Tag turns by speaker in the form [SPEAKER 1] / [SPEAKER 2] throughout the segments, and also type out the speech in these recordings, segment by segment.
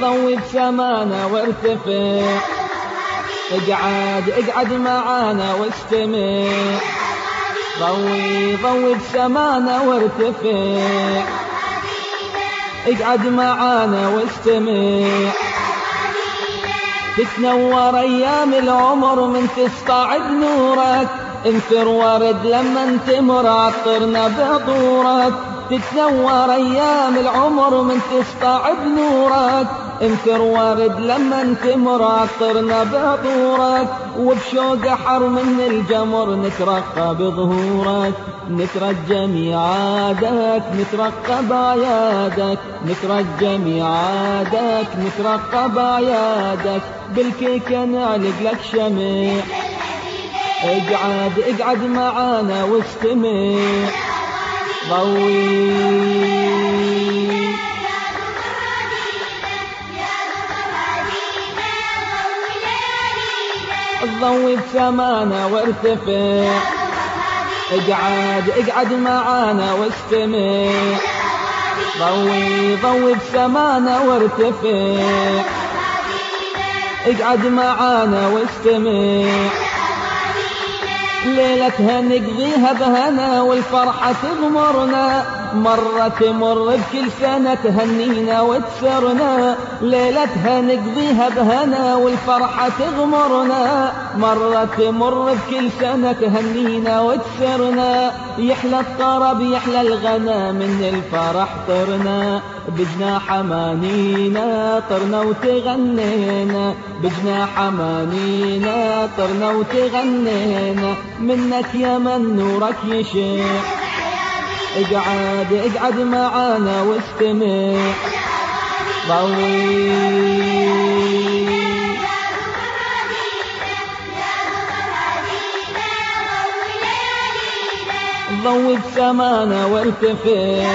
[SPEAKER 1] ضوي بسمانا وارتفع. اقعد اقعد معانا واستمع. ضوي ضوي بسمانا وارتفع. اقعد معانا واستمع. تتنور أيام العمر من تسطع بنورك. انثر ورد لما تمر عطرنا بطورك تتنور أيام العمر من تسطع بنورك. انثر ورد لما تمر عطرنا بطورك وبشوق حر من الجمر نترقى بظهورك نترجى ميعادك نترقى بعيادك نترجى ميعادك نترقى بعيادك بالكيكة نعلق لك شمع. اقعد اقعد معانا واستمع. ضوي. الضوي بسمانا وارتفع. اقعد اقعد معانا واستمع. ضوي ضوي بسمانا وارتفع. اقعد معانا واستمع. ليلتها نقضيها بهنا والفرحة تغمرنا. مرة تمر بكل سنة تهنينا وتسرنا ليلتها نقضيها بهنا والفرحة تغمرنا. مرة تمر بكل سنة تهنينا وتسرنا يحلى الطرب يحلى الغنى من الفرح طرنا. بجناح امانينا طرنا وتغنينا بجناح امانينا طرنا وتغنينا. منك يا من نورك يشع اقعد اقعد معانا واستمع. ضوي ضوي بسمانا وارتفع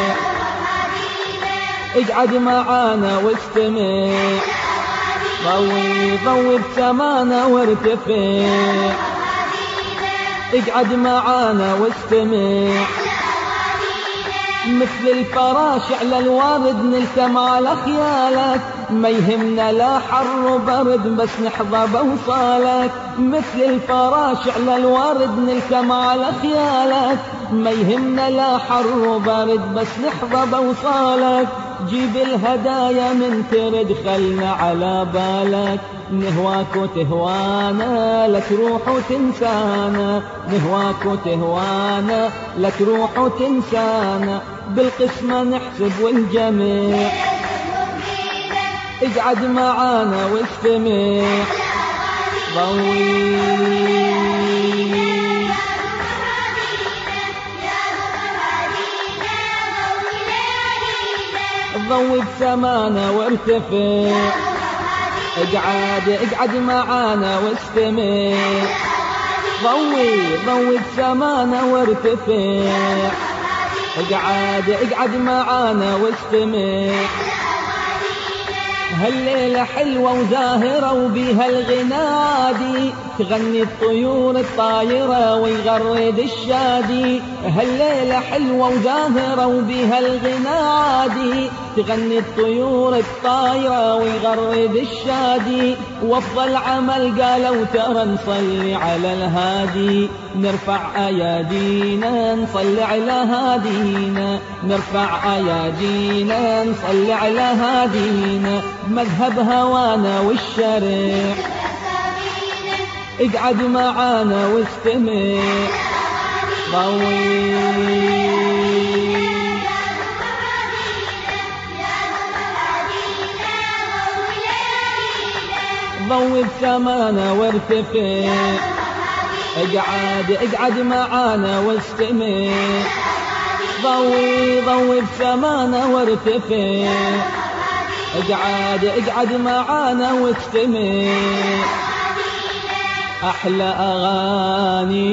[SPEAKER 1] اقعد معانا واستمع. ضوي ضوي بسمانا وارتفع اقعد معانا واستمع. مثل الفراش على الوارد نلتم على خيالك ما يهمنا لا حر وبرد بس نحظى بوصالك مثل الفراش على الوارد نلتم على خيالك ما يهمنا لا حر وبرد بس نحظى بوصالك جيب الهدايا من ترد خلنا على بالك. نهواك وتهوانا لا تروح وتنسانا. نهواك وتهوانا لا تروح وتنسانا. بالقسمة نحسب والجميع اقعد معانا واستمع. ضوي. ضوي بسمانا وارتفع. اقعد اقعد معانا واستمع. ضوي ضوي بسمانا وارتفع. اقعد اقعد معانا واستمع. هالليلة حلوة وزاهرة وبيها الغنادي. تغني الطيور الطايرة ويغرد الشادي هالليلة حلوة وزاهرة وبيها الغنادي تغني الطيور الطايرة ويغرد الشادي وافضل عمل قالوا ترى نصلي على الهادي. نرفع أيادينا نصلي على هادينا نرفع أيادينا نصلي على هادينا. مذهب هوانا والشرع اقعد معانا واستمع. ضوي ضوي بسمانا وارتفع. اقعد اقعد معانا واستمع. ضوي ضوي بسمانا وارتفع. اقعد اقعد معانا واستمع. أحلى أغانينا.